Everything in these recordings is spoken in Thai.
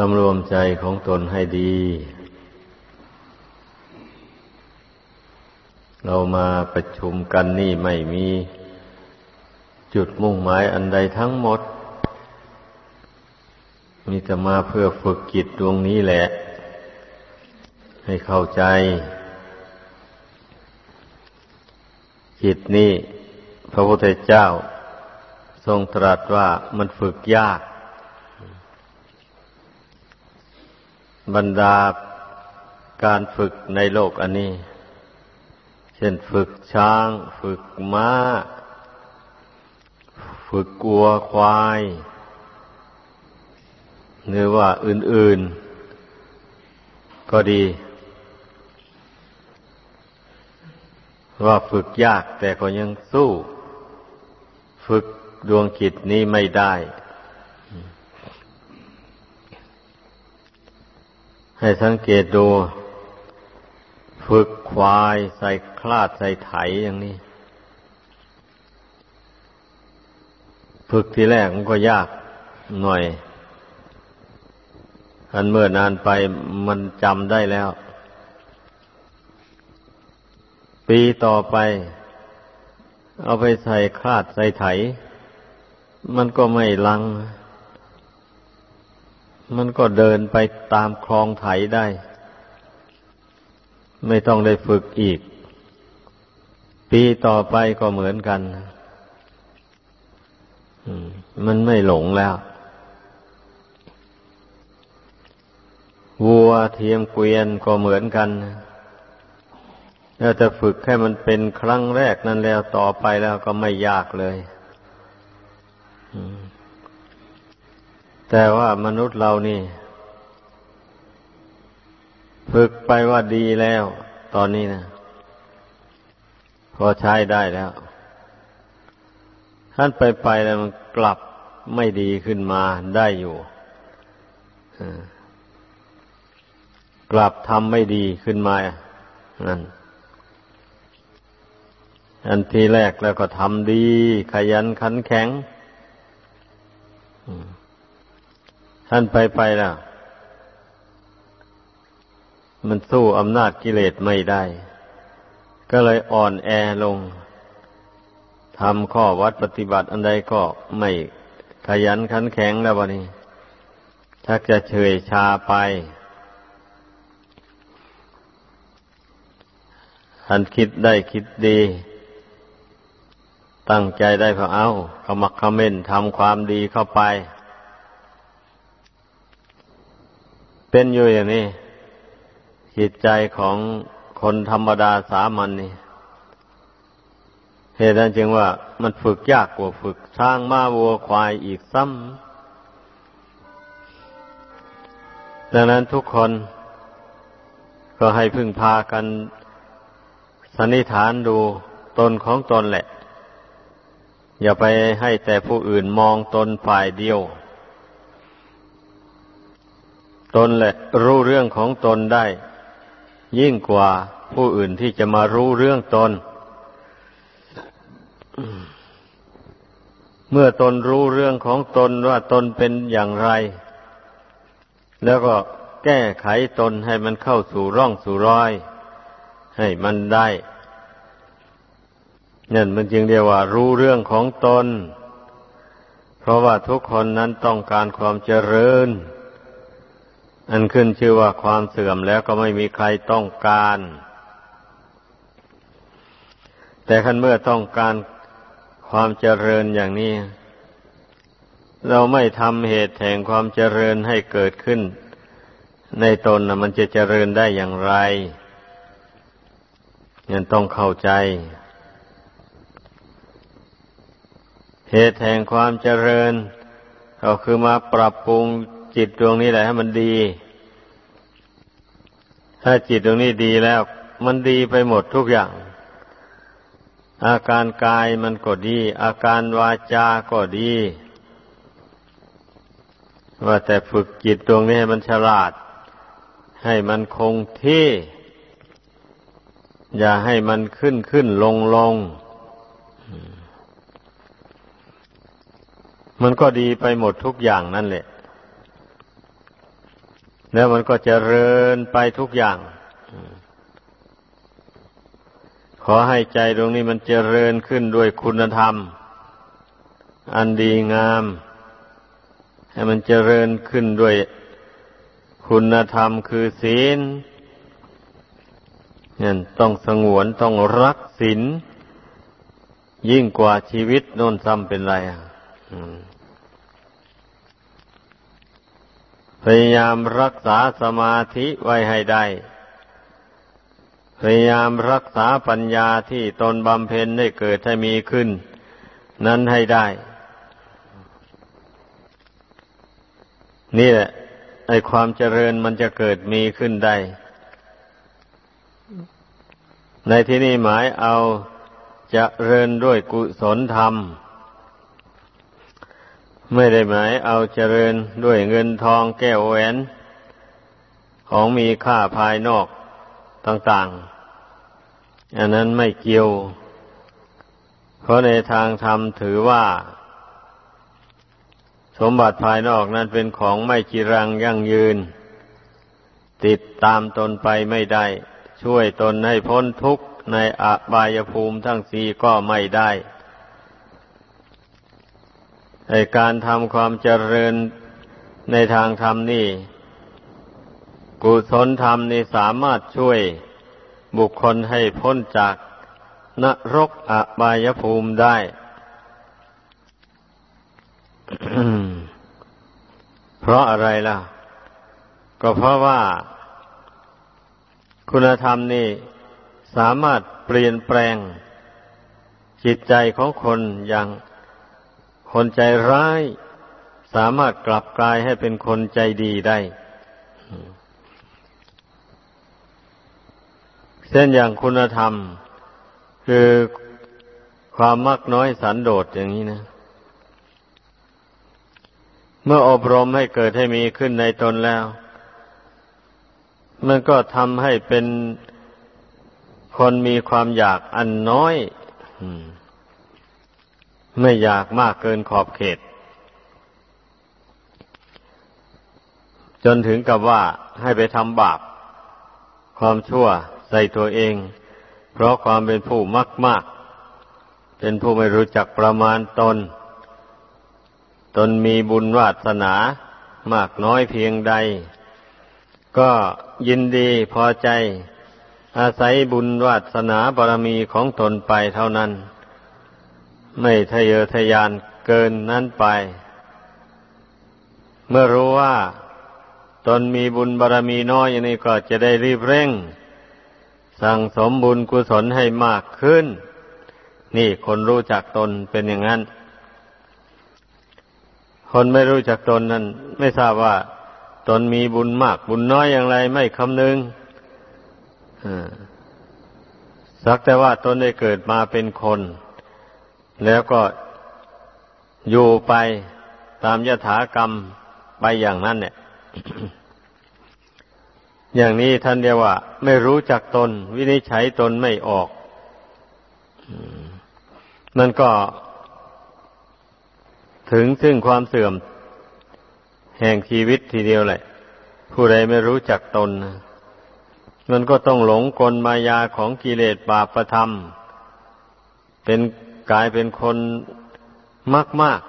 สำรวมใจของตนให้ดี เรามาประชุมกันนี่ไม่มีจุดมุ่งหมายอันใดทั้งหมด มีแต่มาเพื่อฝึกจิตดวงนี้แหละ ให้เข้าใจ จิตนี้ พระพุทธเจ้า ทรงตรัสว่ามันฝึกยาก บรรดาการฝึกในโลกอันนี้ เช่นฝึกช้าง ฝึกม้า ฝึกกัวควายหรือว่าอื่น ๆ ก็ดี ว่าฝึกยากแต่ก็ยังสู้ ฝึกดวงจิตนี้ไม่ได้ ให้สังเกตดู ฝึกควายใส่คลาดใส่ไถอย่างนี้ ฝึกทีแรกมันก็ยากหน่อย อันเมื่อนานไปมันจำได้แล้ว ปีต่อไป เอาไปใส่คลาดใส่ไถ มันก็ไม่ลัง มันก็เดินไปตามคลองไถได้ ไม่ต้องได้ฝึกอีก ปีต่อไปก็เหมือนกันมันไม่หลงแล้ว วัวเทียมเกวียนก็เหมือนกันแล้วจะฝึกให้มันเป็นครั้งแรกนั่นแล้วต่อไปแล้วก็ไม่ยากเลย แต่ว่ามนุษย์เรานี่ ฝึกไปว่าดีแล้ว ตอนนี้นะพอใช้ได้แล้วท่านไปไปแล้วมันกลับไม่ดีขึ้นมาได้อยู่กลับทำไม่ดีขึ้นมานั่นอันที่แรกแล้วก็ทำดี ขยันขันแข็ง ท่านไปไปล้วมันสู้อำนาจกิเลสไม่ได้ ก็เลยอ่อนแอลงทำข้อวัดปฏิบัติอันใดก็ไม่ขยันขันแข็งแล้ววันนี้ชักจะเฉยชาไปท่านคิดได้คิดดี ตั้งใจได้ก็เอาขมักขม้นทำความดีเข้าไป เป็นอยู่อย่างนี้จิตใจของคนธรรมดาสามัญนนี่เหตุนั้นจึงว่ามันฝึกยากกว่าฝึกช้างม้าวัวควายอีกซ้ำดังนั้นทุกคนก็ให้พึ่งพากันสันนิษฐานดูตนของตนแหละ อย่าไปให้แต่ผู้อื่นมองตนฝ่ายเดียว ตนแหละรู้เรื่องของตนได้ ยิ่งกว่าผู้อื่นที่จะมารู้เรื่องตน เมื่อตนรู้เรื่องของตนว่าตนเป็นอย่างไร แล้วก็แก้ไขตนให้มันเข้าสู่ร่องสู่รอย ให้มันได้นั่นมันจึงเรียกว่ารู้เรื่องของตน เพราะว่าทุกคนนั้นต้องการความเจริญ อันขึ้นชื่อว่าความเสื่อมแล้วก็ไม่มีใครต้องการ แต่คันเมื่อต้องการความเจริญอย่างนี้ เราไม่ทำเหตุแห่งความเจริญให้เกิดขึ้น ในตนนะมันจะเจริญได้อย่างไรยังต้องเข้าใจ เหตุแห่งความเจริญ ก็คือมาปรับปรุง จิตดวงนี้แหละให้มันดี ถ้าจิตดวงนี้ดีแล้ว มันดีไปหมดทุกอย่าง อาการกายมันก็ดี อาการวาจาก็ดี ว่าแต่ฝึกจิตดวงนี้ให้มันฉลาด ให้มันคงที่ อย่าให้มันขึ้นขึ้นลงลงมันก็ดีไปหมดทุกอย่างนั่นแหละ แล้วมันก็จเจริญไปทุกอย่าง ขอให้ใจตรงนี้มันจเจริญขึ้นด้วยคุณธรรม อันดีงาม ให้มันจเจริญขึ้นด้วยคุณธรรมคือศีลเนี่ยต้องสงวนต้องรักศีลยิ่งกว่าชีวิตโน่นซ้ำเป็นไรอะ พยายามรักษาสมาธิไว้ให้ได้ พยายามรักษาปัญญาที่ตนบำเพ็ญได้เกิดให้มีขึ้น นั้นให้ได้ นี่แหละไอความเจริญมันจะเกิดมีขึ้นได้ ในที่นี้หมายเอาจะเริญด้วยกุศลธรรม ไม่ได้หมายเอาเจริญด้วยเงินทองแก้วแหวน ของมีค่าภายนอกต่างๆ อันนั้นไม่เกี่ยว เพราะในทางธรรมถือว่า สมบัติภายนอกนั้นเป็นของไม่จีรังยั่งยืน ติดตามตนไปไม่ได้ ช่วยตนให้พ้นทุกข์ในอบายภูมิทั้งสี่ก็ไม่ได้ ในการทำความเจริญในทางธรรมนี่ กุศลธรรมนี่สามารถช่วยบุคคลให้พ้นจากนรกอบายภูมิได้ เพราะอะไรล่ะ ก็เพราะว่าคุณธรรมนี่สามารถเปลี่ยนแปลงจิตใจของคนอย่าง คนใจร้าย สามารถกลับกลายให้เป็นคนใจดีได้เช่นอย่างคุณธรรม คือความมักน้อยสันโดษอย่างนี้นะ เมื่ออบรมให้เกิดให้มีขึ้นในตนแล้ว มันก็ทำให้เป็นคนมีความอยากอันน้อย ไม่อยากมากเกินขอบเขต จนถึงกับว่าให้ไปทำบาป ความชั่วใส่ตัวเอง เพราะความเป็นผู้มักมากเป็นผู้ไม่รู้จักประมาณตน ตนมีบุญวาสนามากน้อยเพียงใด ก็ยินดีพอใจ อาศัยบุญวาสนาบารมีของตนไปเท่านั้น ไม่ทะเยอทะยานเกินนั้นไป เมื่อรู้ว่าตนมีบุญบารมีน้อยอย่างนี้ก็จะได้รีบเร่ง สั่งสมบุญกุศลให้มากขึ้น นี่คนรู้จักตนเป็นอย่างนั้น คนไม่รู้จักตนนั้น ไม่ทราบว่า ตนมีบุญมากบุญน้อยอย่างไรไม่คำนึงสักแต่ว่าตนได้เกิดมาเป็นคน แล้วก็อยู่ไปตามยถากรรมไปอย่างนั้นเนี่ย อย่างนี้ท่านเรียกว่า ไม่รู้จักตน วินิจฉัยตนไม่ออกนั่นก็ถึงซึ่งความเสื่อม แห่งชีวิตทีเดียวแหละ ผู้ใดไม่รู้จักตน มันก็ต้องหลงกลมายาของกิเลสบาปประธรรม เป็น กลายเป็นคนมากมาก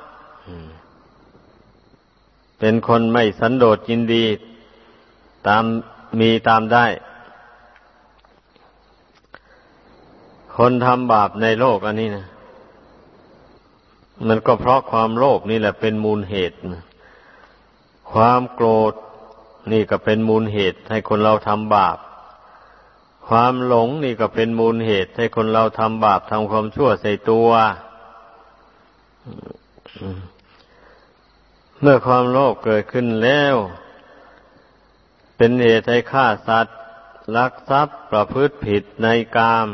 เป็นคนไม่สันโดษยินดี ตามมีตามได้ คนทำบาปในโลกอันนี้นะมันก็เพราะความโลภนี่แหละเป็นมูลเหตุ ความโกรธนี่ก็เป็นมูลเหตุให้คนเราทำบาป ความหลงนี่ก็เป็นมูลเหตุ ให้คนเราทำบาปทำความชั่วใส่ตัว เมื่อความโลภเกิดขึ้นแล้ว เป็นเหตุให้ฆ่าสัตว์ ลักทรัพย์ประพฤติผิดในกาม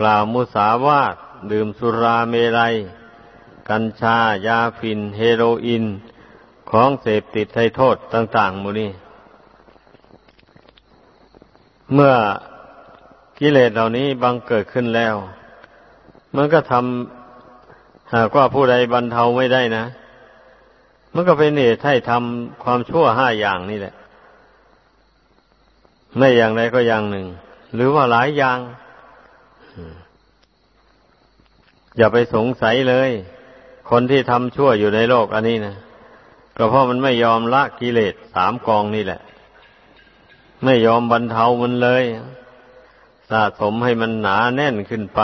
กล่าวมุสาวาทดื่มสุราเมรัย กัญชายาฟิน เฮโรอีน ของเสพติดให้โทษต่าง ๆ มูนี่ เมื่อกิเลสเหล่านี้บังเกิดขึ้นแล้ว มันก็ทำหากว่าผู้ใดบรรเทาไม่ได้นะ มันก็เป็นเหตุให้ทำความชั่วห้าอย่างนี่แหละ ไม่อย่างใดก็อย่างหนึ่ง หรือว่าหลายอย่าง อย่าไปสงสัยเลย คนที่ทำชั่วอยู่ในโลกอันนี้นะก็เพราะมันไม่ยอมละกิเลสสามกองนี่แหละ ไม่ยอมบรรเทามันเลย สะสมให้มันหนาแน่นขึ้นไป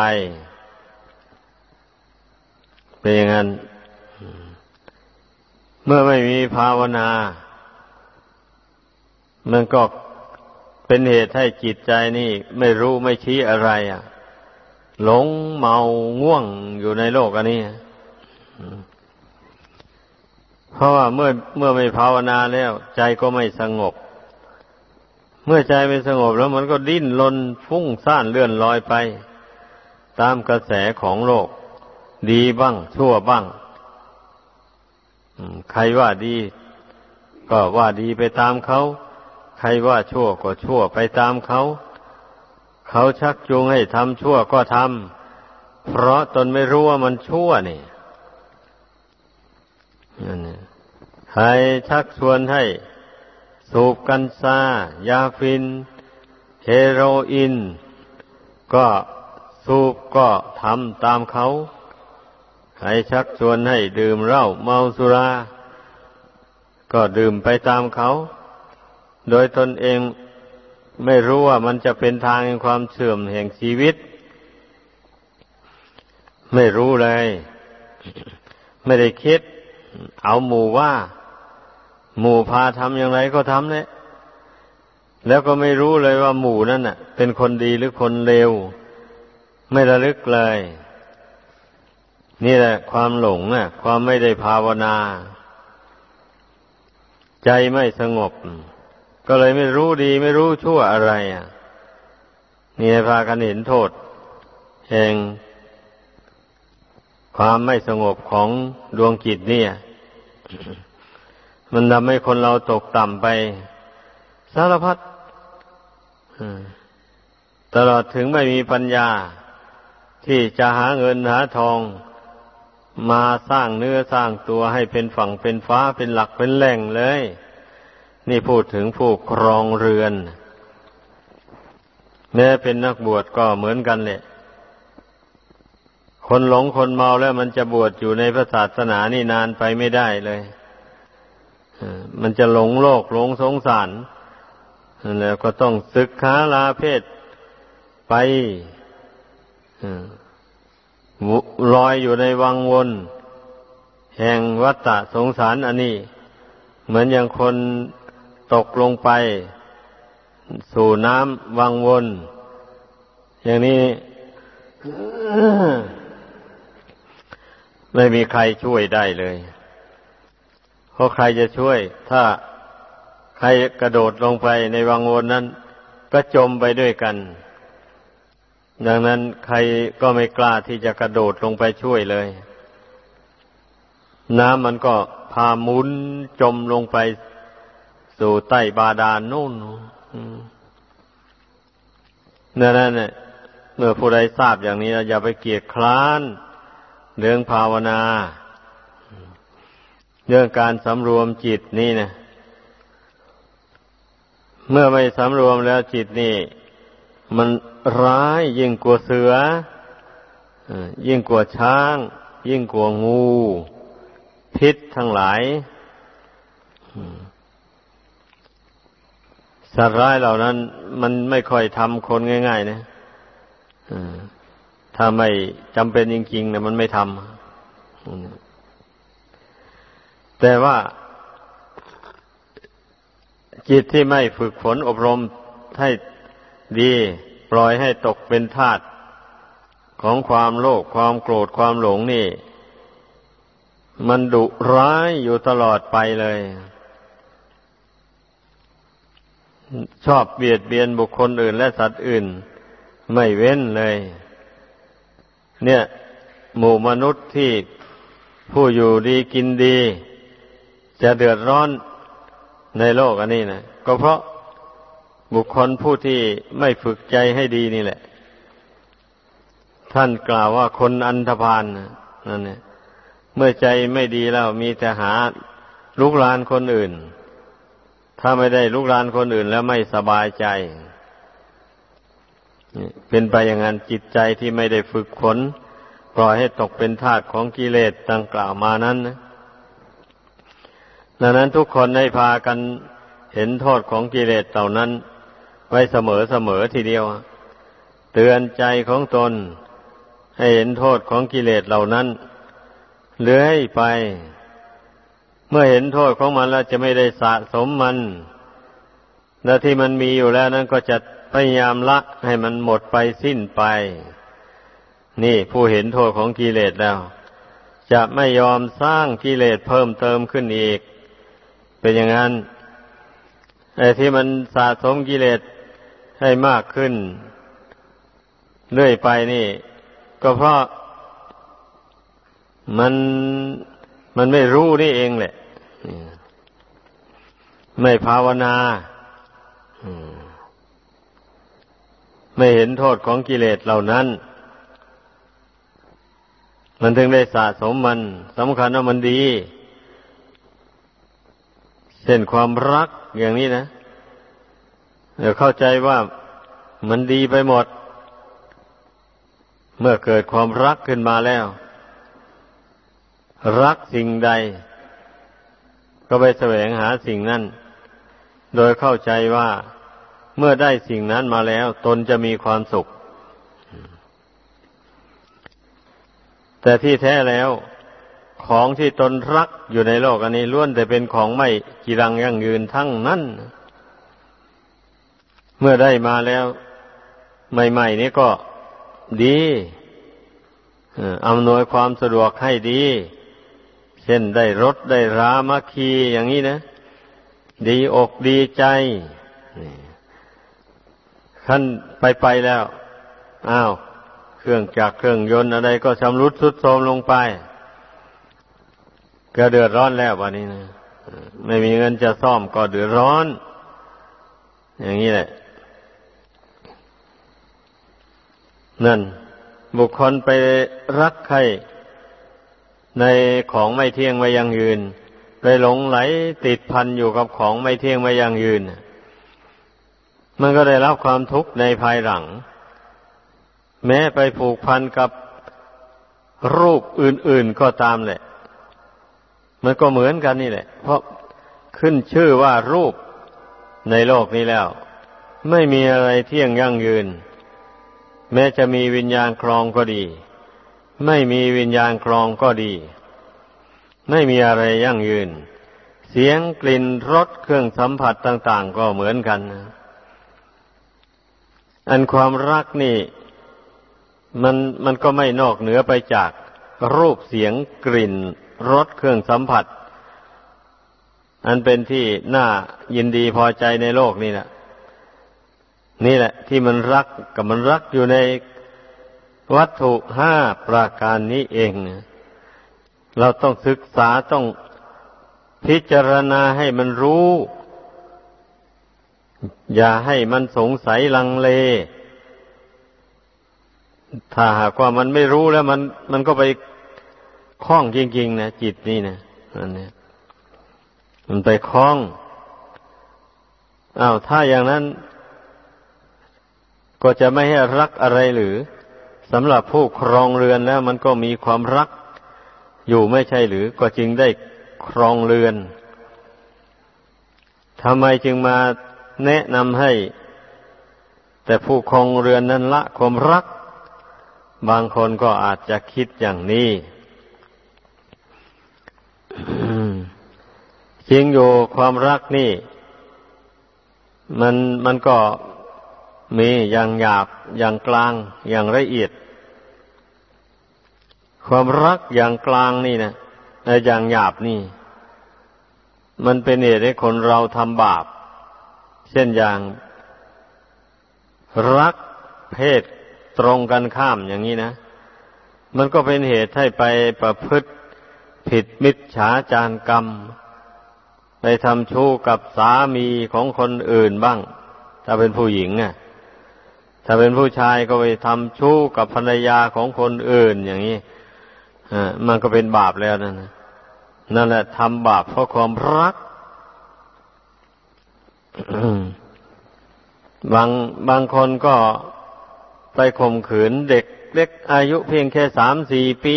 เป็นอย่างนั้น เมื่อไม่มีภาวนา มันก็เป็นเหตุให้จิตใจนี่ ไม่รู้ไม่ชี้อะไรอะ หลงเมาง่วงอยู่ในโลกอันนี้เพราะว่าเมื่อเมื่อไม่ภาวนาแล้ว ใจก็ไม่สงบ เมื่อใจไม่สงบแล้วมันก็ดิ้นรนฟุ้งซ่านเลื่อนลอยไป ตามกระแสของโลก ดีบ้าง ชั่วบ้างใครว่าดี ก็ว่าดีไปตามเขาใครว่าชั่วก็ชั่วไปตามเขา เขาชักจูงให้ทำชั่วก็ทำเพราะตนไม่รู้ว่ามันชั่วนี่นั่นใครชักชวนให้ สูบกัญชายาฟิน เฮโรอีนก็สูบก็ทำตามเขาใครชักชวนให้ดื่มเหล้าเมาสุรา ก็ดื่มไปตามเขา โดยตนเองไม่รู้ว่ามันจะเป็นทางแห่งความเสื่อมแห่งชีวิต ไม่รู้เลย ไม่ได้คิด เอาหมู่ว่า หมู่พาทำอย่างไรก็ทำเนี่ยแล้วก็ไม่รู้เลยว่าหมู่นั่นน่ะ เป็นคนดีหรือคนเลวไม่ระลึกเลย นี่แหละ ความหลงน่ะ ความไม่ได้ภาวนา ใจไม่สงบ ก็เลยไม่รู้ดีไม่รู้ชั่วอะไร อะ นี่พากันเห็นโทษ แห่งความไม่สงบของดวงจิตเนี่ย มันทำให้คนเราตกต่ำไปสารพัดตลอดถึงไม่มีปัญญา ที่จะหาเงินหาทอง มาสร้างเนื้อสร้างตัวให้เป็นฝั่งเป็นฟ้าเป็นหลักเป็นแหล่งเลย นี่พูดถึงผู้ครองเรือน แม้เป็นนักบวชก็เหมือนกันแหละคนหลงคนเมาแล้วมันจะบวชอยู่ในพระศาสนานี่นานไปไม่ได้เลย มันจะหลงโลกหลงสงสาร แล้วก็ต้องศึกขาลาเพศไปลอยอยู่ในวังวน แห่งวัฏฏะสงสารอันนี้ เหมือนอย่างคนตกลงไป สู่น้ำวังวน อย่างนี้ไม่มีใครช่วยได้เลย เพราะใครจะช่วย ถ้าใครกระโดดลงไปในวังวนนั้น ก็จมไปด้วยกัน ดังนั้นใครก็ไม่กล้าที่จะกระโดดลงไปช่วยเลย น้ำมันก็พามุนจมลงไปสู่ใต้บาดาลนู่นนั่นนั่นเนี่ยเมื่อผู้ใดทราบอย่างนี้อย่าไปเกียดคร้าน เรื่องภาวนา เรื่องการสำรวมจิตนี่นะเมื่อไม่สำรวมแล้วจิตนี่ มันร้ายยิ่งกว่าเสือยิ่งกว่าช้าง ยิ่งกว่างู พิษทั้งหลายสัตว์ร้ายเหล่านั้น มันไม่ค่อยทำคนง่าย ๆ นะถ้าไม่จำเป็นจริงๆเนี่ยมันไม่ทำ แต่ว่าจิตที่ไม่ฝึกฝนอบรมให้ดีปล่อยให้ตกเป็นทาตของความโลภความโกรธความหลงนี่ มันดุร้ายอยู่ตลอดไปเลย ชอบเบียดเบียนบุคคลอื่นและสัตว์อื่น ไม่เว้นเลย เนี่ย หมู่มนุษย์ที่ผู้อยู่ดีกินดี จะเดือดร้อนในโลกอันนี้นะก็เพราะบุคคลผู้ที่ไม่ฝึกใจให้ดีนี่แหละ ท่านกล่าวว่าคนอันธพาลนั่นเนี่ยเมื่อใจไม่ดีแล้วมีแต่หาลุกลานคนอื่น ถ้าไม่ได้ลุกรานคนอื่นแล้วไม่สบายใจ เป็นไปอย่างนั้นจิตใจที่ไม่ได้ฝึกฝนปล่อยให้ตกเป็นทาสของกิเลสดังกล่าวมานั้นนะ ดังนั้นทุกคนได้พากันเห็นโทษของกิเลสเหล่านั้น ไว้เสมอเสมอทีเดียว เตือนใจของตน ให้เห็นโทษของกิเลสเหล่านั้นเลื้อยไป เมื่อเห็นโทษของมันแล้วจะไม่ได้สะสมมัน และที่มันมีอยู่แล้วนั้นก็จะพยายามละให้มันหมดไปสิ้นไป นี่ผู้เห็นโทษของกิเลสแล้ว จะไม่ยอมสร้างกิเลสเพิ่มเติมขึ้นอีก เป็นอย่างนั้นไอ้ที่มันสะสมกิเลสให้มากขึ้น เรื่อยไปนี่ ก็เพราะมันมันไม่รู้นี่เองแหละ ไม่ภาวนาไม่เห็นโทษของกิเลสเหล่านั้น มันถึงได้สะสมมันสำคัญว่ามันดี เช่นความรักอย่างนี้นะเดี๋ยวเข้าใจว่ามันดีไปหมด เมื่อเกิดความรักขึ้นมาแล้ว รักสิ่งใด ก็ไปแสวงหาสิ่งนั้น โดยเข้าใจว่าเมื่อได้สิ่งนั้นมาแล้ว ตนจะมีความสุข แต่ที่แท้แล้ว ของที่ตนรักอยู่ในโลกอันนี้ล้วนแต่เป็นของไม่กีรังยั่งยืนทั้งนั้น เมื่อได้มาแล้ว ใหม่ๆนี้ก็ดีอำนวยความสะดวกให้ดี เช่นได้รถได้รามาคีอย่างนี้นะ ดีอกดีใจขั้นไปไปแล้ว อ้าว เครื่องจักรเครื่องยนต์อะไรก็ชำรุดทรุดโทรมลงไป ก็เดือดร้อนแล้ววันนี้นะไม่มีเงินจะซ่อมก็เดือดร้อน อย่างนี้แหละ นั่น บุคคลไปรักใครในของไม่เที่ยงไม่ยังยืน ไปหลงไหลติดพันอยู่กับของไม่เที่ยงไม่ยังยืน มันก็ได้รับความทุกข์ในภายหลัง แม้ไปผูกพันกับรูปอื่น ๆก็ตามแหละ มันก็เหมือนกันนี่แหละ เพราะขึ้นชื่อว่ารูปในโลกนี้แล้ว ไม่มีอะไรเที่ยงยั่งยืน แม้จะมีวิญญาณครองก็ดี ไม่มีวิญญาณครองก็ดี ไม่มีอะไรยั่งยืน เสียงกลิ่นรสเครื่องสัมผัสต่าง ๆ ก็เหมือนกันนะอันความรักนี่ มันมันก็ไม่นอกเหนือไปจากรูปเสียงกลิ่น รสเครื่องสัมผัส อันเป็นที่น่ายินดีพอใจในโลกนี่แหละนี่แหละ ที่มันรักกับมันรักอยู่ในวัตถุห้าประการนี้เอง เราต้องศึกษาต้องพิจารณาให้มันรู้ อย่าให้มันสงสัยลังเล ถ้าหากว่ามันไม่รู้แล้วมัน มันก็ไป คล้องจริงๆนะจิตนี่นะอันนี้มันไปคล้องอ้าวถ้าอย่างนั้น ก็จะไม่ให้รักอะไรหรือสำหรับผู้ครองเรือนแล้ว มันก็มีความรักอยู่ไม่ใช่หรือ ก็จึงได้ครองเรือนทำไมจึงมาแนะนำให้ แต่ผู้ครองเรือนนั้นละความรัก บางคนก็อาจจะคิดอย่างนี้ จริงอยู่ความรักนี่ มันมันก็มีอย่างหยาบอย่างกลางอย่างละเอียด ความรักอย่างกลางนี่นะอย่างหยาบนี่ มันเป็นเหตุให้คนเราทำบาป เช่นอย่างรักเพศตรงกันข้ามอย่างนี้นะ มันก็เป็นเหตุให้ไปประพฤติ ผิดมิจฉาจารกรรม ไปทำชู้กับสามีของคนอื่นบ้าง ถ้าเป็นผู้หญิงอะ ถ้าเป็นผู้ชายก็ไปทำชู้กับภรรยาของคนอื่นอย่างนี้อ่ามันก็เป็นบาปแล้วนั่นนั่นแหละทำบาปเพราะความรักบางบางคนก็ไปข่มขืนเด็กเล็กอายุเพียงแค่สามสี่ปี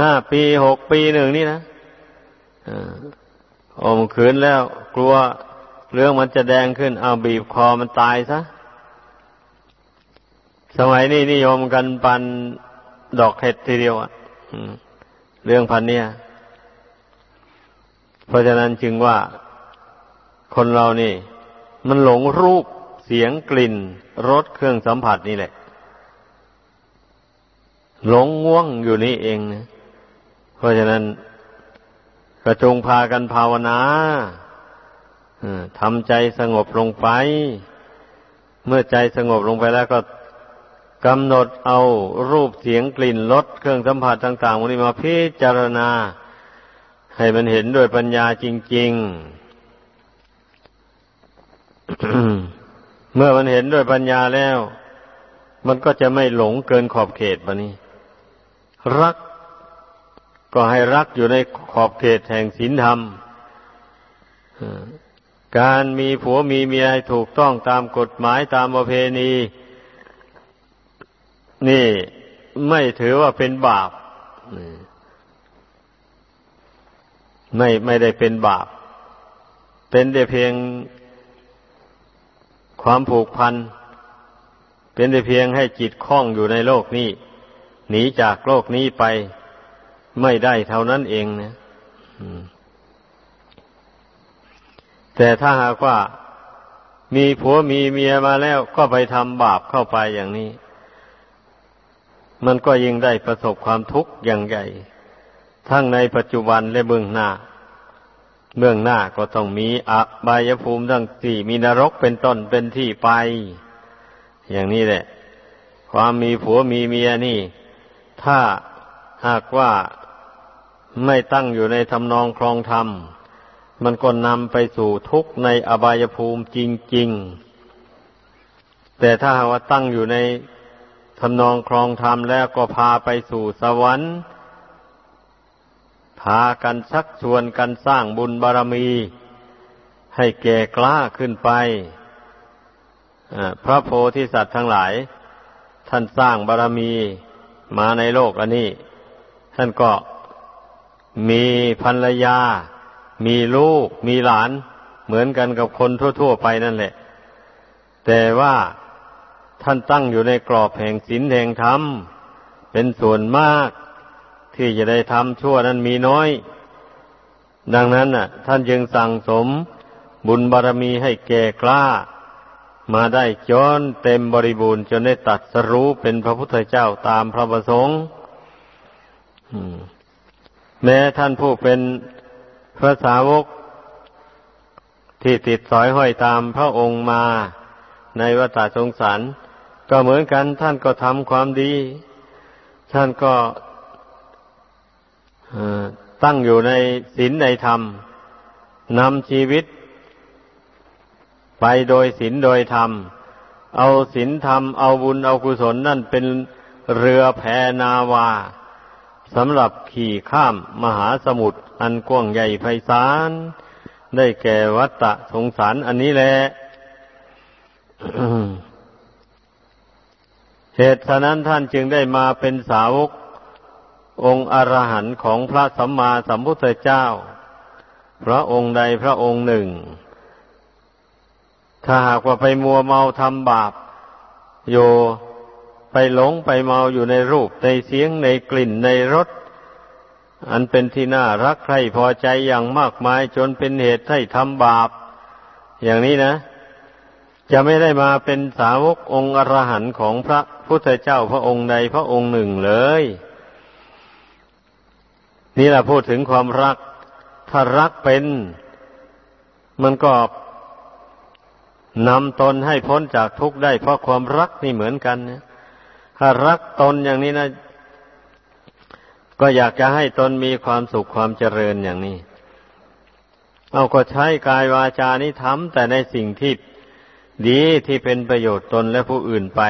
ห้าปีหกปีหนึ่งนี่นะข่มขืนแล้ว กลัวเรื่องมันจะแดงขึ้น เอาบีบคอมันตายซะ สมัยนี้นิยมกันปันดอกเห็ดทีเดียวอะเรื่องพันเนี่ย เพราะฉะนั้นจึงว่าคนเรานี่ มันหลงรูปเสียงกลิ่นรสเครื่องสัมผัสนี่แหละ หลงง่วงอยู่นี่เองนะ เพราะฉะนั้นกระจงพากันภาวนาทำใจสงบลงไป เมื่อใจสงบลงไปแล้วก็กำหนดเอารูปเสียงกลิ่นรสเครื่องสัมผัสต่างๆวันนี้มาพิจารณา ให้มันเห็นด้วยปัญญาจริง ๆ เมื่อมันเห็นด้วยปัญญาแล้ว มันก็จะไม่หลงเกินขอบเขตปะนี้ รัก ก็ให้รักอยู่ในขอบเขตแห่งศีลธรรม การมีผัวมีเมียถูกต้องตามกฎหมายตามประเพณี นี่ไม่ถือว่าเป็นบาป ไม่ไม่ได้เป็นบาป เป็นแต่เพียงความผูกพัน เป็นแต่เพียงให้จิตคล้องอยู่ในโลกนี้ หนีจากโลกนี้ไป ไม่ได้เท่านั้นเองนะแต่ถ้าหากว่ามีผัวมีเมียมาแล้วก็ไปทำบาปเข้าไปอย่างนี้ มันก็ยิ่งได้ประสบความทุกข์อย่างใหญ่ ทั้งในปัจจุบันและเบื้องหน้า เบื้องหน้าก็ต้องมีอบายภูมิทั้งสี่มีนรกเป็นต้นเป็นที่ไป อย่างนี้แหละ ความมีผัวมีเมียนี่ ถ้าหากว่า ไม่ตั้งอยู่ในทำนองครองธรรม มันก็นำไปสู่ทุกข์ในอบายภูมิจริง ๆ แต่ถ้าหากว่าตั้งอยู่ในทำนองครองธรรมแล้วก็พาไปสู่สวรรค์พากันชักชวนกันสร้างบุญบารมี ให้แก่กล้าขึ้นไปพระโพธิสัตว์ทั้งหลาย ท่านสร้างบารมีมาในโลกอันนี้ ท่านก็ มีภรรยา มีลูก มีหลาน เหมือนกันกับคนทั่ว ๆ ไปนั่นแหละ แต่ว่าท่านตั้งอยู่ในกรอบแห่งศีลแห่งธรรม เป็นส่วนมาก ที่จะได้ทำชั่วนั้นมีน้อย ดังนั้นน่ะ ท่านจึงสั่งสมบุญบารรมีให้แก่กล้า มาได้จนเต็มบริบูรณ์จนได้ตัดสรู้เป็นพระพุทธเจ้าตามพระประสงค์ แม้ท่านผู้เป็นพระสาวกที่ติดสอยห้อยตามพระองค์มาในวัฏสงสาร ก็เหมือนกันท่านก็ทำความดี ท่านก็ตั้งอยู่ในศีลในธรรมนำชีวิต ไปโดยศีลโดยธรรม เอาศีลธรรม เอาบุญเอากุศลนั่นเป็นเรือแพนาวา สำหรับขี่ข้ามมหาสมุทรอันกว้างใหญ่ไพศาลได้แก่วัตตะสงสารอันนี้แหละเหตุฉะนั้นท่านจึงได้มาเป็นสาวกองค์อรหันต์ของพระสัมมาสัมพุทธเจ้า พระองค์ใดพระองค์หนึ่ง ถ้าหากว่าไปมัวเมาทำบาป โย หลงไปเมาอยู่ในรูปในเสียงในกลิ่นในรสอันเป็นที่น่ารักใคร่พอใจอย่างมากมายจนเป็นเหตุให้ทำบาป อย่างนี้นะ จะไม่ได้มาเป็นสาวกองค์อรหันต์ของพระพุทธเจ้าพระองค์ใดพระองค์หนึ่งเลย นี่แหละพูดถึงความรัก ถ้ารักเป็น มันก็นำตนให้พ้นจากทุกข์ได้เพราะความรักนี่เหมือนกันนะ ถ้ารักตนอย่างนี้นะ ก็อยากจะให้ตนมีความสุขความเจริญอย่างนี้ เอาก็ใช้กายวาจานี้ทำแต่ในสิ่งที่ดีที่เป็นประโยชน์ตนและผู้อื่นไป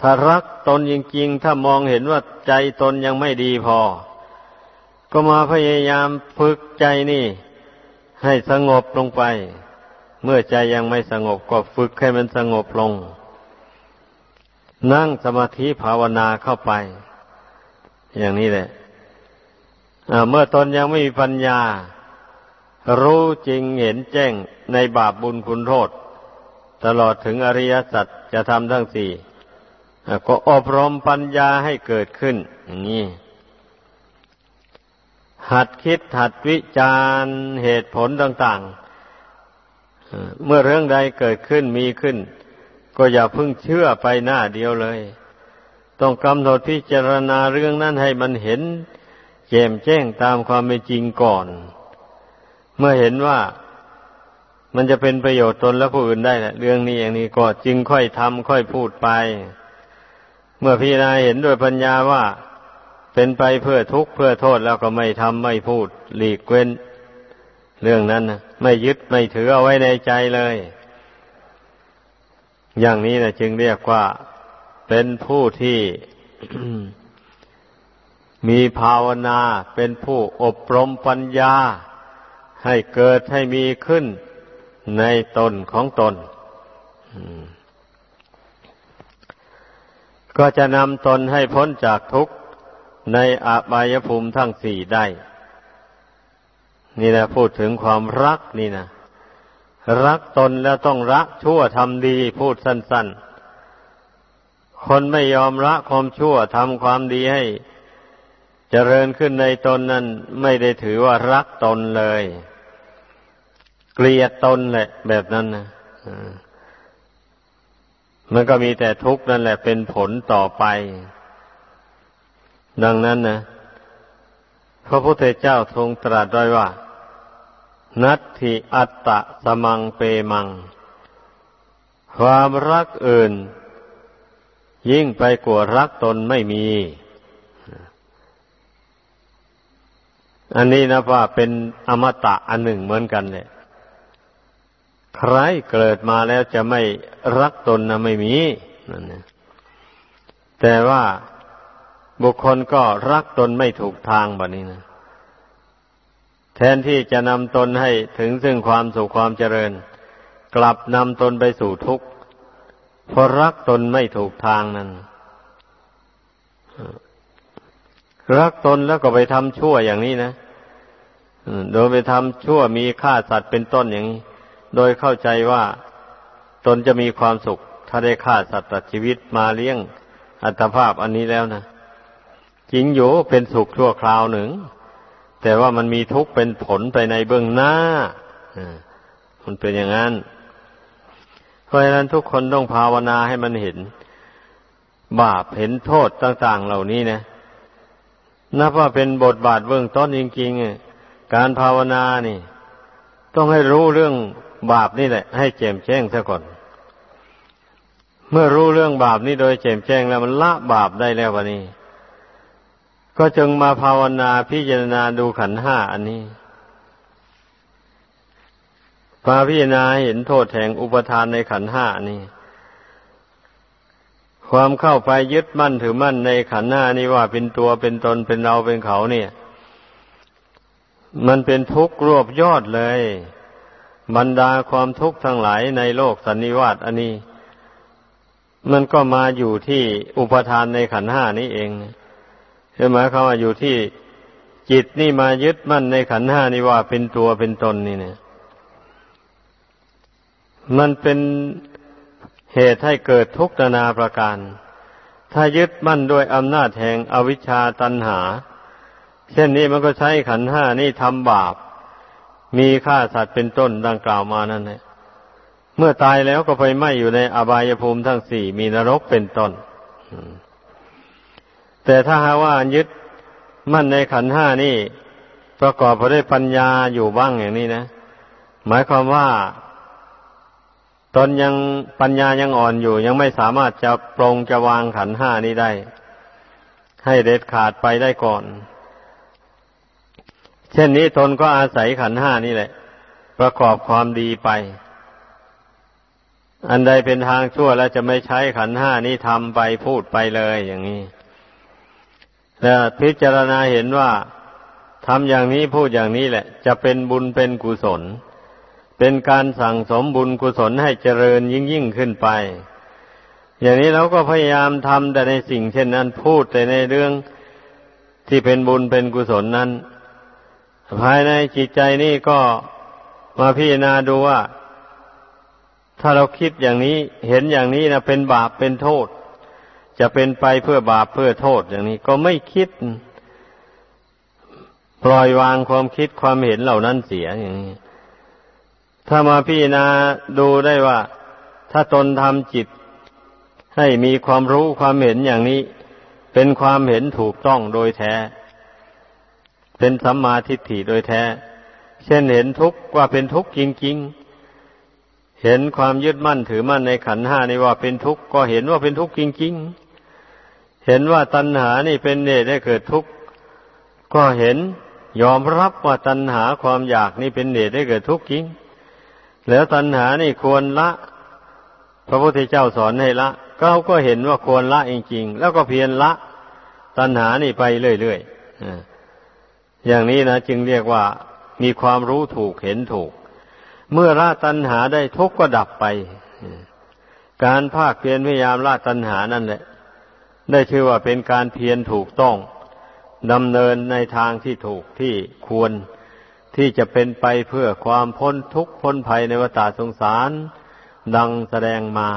ถ้ารักตนจริงๆ ถ้ามองเห็นว่าใจตนยังไม่ดีพอ ก็มาพยายามฝึกใจนี่ ให้สงบลงไป เมื่อใจยังไม่สงบก็ฝึกให้มันสงบลง นั่งสมาธิภาวนาเข้าไป อย่างนี้แหละเมื่อตนยังไม่มีปัญญา รู้จริงเห็นแจ้งในบาปบุญคุณโทษ ตลอดถึงอริยสัจจะทำทั้งสี่ก็อบรมปัญญาให้เกิดขึ้น อย่างนี้ หัดคิดหัดวิจารเหตุผลต่าง ๆ เมื่อเรื่องใดเกิดขึ้นมีขึ้น ก็อย่าพึ่งเชื่อไปหน้าเดียวเลย ต้องกำหนดพิจารณาเรื่องนั้นให้มันเห็นแจ่มแจ้งตามความเป็นจริงก่อน เมื่อเห็นว่ามันจะเป็นประโยชน์ตนและผู้อื่นได้แหละเรื่องนี้อย่างนี้ก็จึงค่อยทำค่อยพูดไป เมื่อพิจารณาเห็นด้วยปัญญาว่าเป็นไปเพื่อทุกข์เพื่อโทษแล้วก็ไม่ทำไม่พูด หลีกเว้น เรื่องนั้นนะไม่ยึดไม่ถือเอาไว้ในใจเลย อย่างนี้นะจึงเรียกว่าเป็นผู้ที่ มีภาวนาเป็นผู้อบรมปัญญา ให้เกิดให้มีขึ้นในตนของตน ก็จะนำตนให้พ้นจากทุกข์ในอบายภูมิทั้งสี่ได้ นี่นะพูดถึงความรักนี่นะ รักตนแล้วต้องรักชั่วทำดีพูดสั้น ๆ คนไม่ยอมละความชั่วทำความดีให้ เจริญขึ้นในตนนั้นไม่ได้ถือว่ารักตนเลย เกลียดตนแหละแบบนั้นนะมันก็มีแต่ทุกข์นั่นแหละเป็นผลต่อไป ดังนั้นนะพระพุทธเจ้าทรงตรัสไว้ว่า นัตถิอัตตะสมังเปมัง ความรักอื่น ยิ่งไปกว่ารักตนไม่มี อันนี้นะว่าเป็นอมตะอันหนึ่งเหมือนกันเนี่ยใครเกิดมาแล้วจะไม่รักตนนะไม่มีนั่นแต่ว่าบุคคลก็รักตนไม่ถูกทางแบบนี้นะ แทนที่จะนำตนให้ถึงซึ่งความสุขความเจริญ กลับนำตนไปสู่ทุกข์เพราะรักตนไม่ถูกทางนั้นรักตนแล้วก็ไปทำชั่วอย่างนี้นะโดยไปทำชั่วมีฆ่าสัตว์เป็นต้นอย่างนี้ โดยเข้าใจว่าตนจะมีความสุข ถ้าได้ฆ่าสัตว์ตัดชีวิตมาเลี้ยงอัตภาพอันนี้แล้วนะจริงอยู่เป็นสุขชั่วคราวหนึ่ง แต่ว่ามันมีทุกข์เป็นผลไปในเบื้องหน้ามันเป็นอย่างนั้น เพราะฉะนั้นทุกคนต้องภาวนาให้มันเห็น บาปเห็นโทษต่าง ๆ เหล่านี้นะนับว่าเป็นบทบาทเบื้องต้นจริงๆการภาวนานี่ ต้องให้รู้เรื่องบาปนี่แหละ ให้แจ่มแจ้งซะก่อน เมื่อรู้เรื่องบาปนี่โดยแจ่มแจ้งแล้วมันละบาปได้แล้ววันนี้ ก็จึงมาภาวนาพิจารณาดูขันห้าอันนี้พาพิจารณาเห็นโทษแห่งอุปทานในขันห้านี้ ความเข้าไปยึดมั่นถือมั่นในขันห้านี้ว่าเป็นตัวเป็นตนเป็นเราเป็นเขาเนี่ย มันเป็นทุกข์รวบยอดเลย บรรดาความทุกข์ทั้งหลายในโลกสันนิวาตอันนี้ มันก็มาอยู่ที่อุปทานในขันห้านี้เอง คือหมายความว่าอยู่ที่จิตนี่มายึดมั่นในขันห้านี่ว่าเป็นตัวเป็นตนนี่เนี่ย มันเป็นเหตุให้เกิดทุกข์นานาประการ ถ้ายึดมั่นด้วยอำนาจแห่งอวิชชาตันหา เช่นนี้มันก็ใช้ขันห้านี่ทำบาป มีฆ่าสัตว์เป็นต้นดังกล่าวมานั่นแหละเมื่อตายแล้วก็ไปไหมอยู่ในอบายภูมิทั้งสี่มีนรกเป็นต้น แต่ถ้าหาว่ายึดมั่นในขันห้านี่ ประกอบไปด้วยปัญญาอยู่บ้างอย่างนี้นะ หมายความว่า ตนยังปัญญายังอ่อนอยู่ ยังไม่สามารถจะปรงจะวางขันห้านี้ได้ ให้เด็ดขาดไปได้ก่อน เช่นนี้ตนก็อาศัยขันห้านี่แหละ ประกอบความดีไป อันใดเป็นทางชั่วแล้วจะไม่ใช้ขันห้านี้ทำไปพูดไปเลยอย่างนี้ และพิจารณาเห็นว่าทำอย่างนี้พูดอย่างนี้แหละ จะเป็นบุญเป็นกุศล เป็นการสั่งสมบุญกุศลให้เจริญยิ่งยิ่งขึ้นไป อย่างนี้เราก็พยายามทำแต่ในสิ่งเช่นนั้นพูดแต่ในเรื่องที่เป็นบุญเป็นกุศลนั้น ภายในจิตใจนี่ก็มาพิจารณาดูว่า ถ้าเราคิดอย่างนี้เห็นอย่างนี้นะเป็นบาปเป็นโทษ จะเป็นไปเพื่อบาปเพื่อโทษอย่างนี้ ก็ไม่คิด ปล่อยวางความคิดความเห็นเหล่านั้นเสียอย่างนี้ ถ้ามาพิจารณาดูได้ว่า ถ้าตนทำจิต ให้มีความรู้ความเห็นอย่างนี้ เป็นความเห็นถูกต้องโดยแท้ เป็นสัมมาทิฏฐิโดยแท้ เช่นเห็นทุกข์ว่าเป็นทุกข์จริงๆเห็นความยึดมั่นถือมั่นในขันห้านี่ว่าเป็นทุกข์ก็เห็นว่าเป็นทุกข์จริงๆ เห็นว่าตัณหานี่เป็นเหตุให้เกิดทุกข์ก็เห็นยอมรับว่าตัณหาความอยากนี่เป็นเหตุให้เกิดทุกข์จริง แล้วตัณหานี่ควรละ พระพุทธเจ้าสอนให้ละก็ก็เห็นว่าควรละจริงๆ แล้วก็เพียรละ ตัณหานี่ไปเรื่อยๆอย่างนี้นะจึงเรียกว่ามีความรู้ถูกเห็นถูก เมื่อละตัณหาได้ทุกข์ก็ดับไป การภาคเพียรพยายามละตัณหานั่นแหละ ได้ชื่อว่าเป็นการเพียรถูกต้องดำเนินในทางที่ถูกที่ควรที่จะเป็นไปเพื่อความพ้นทุกข์พ้นภัยในวัฏสงสาร ดังแสดงมา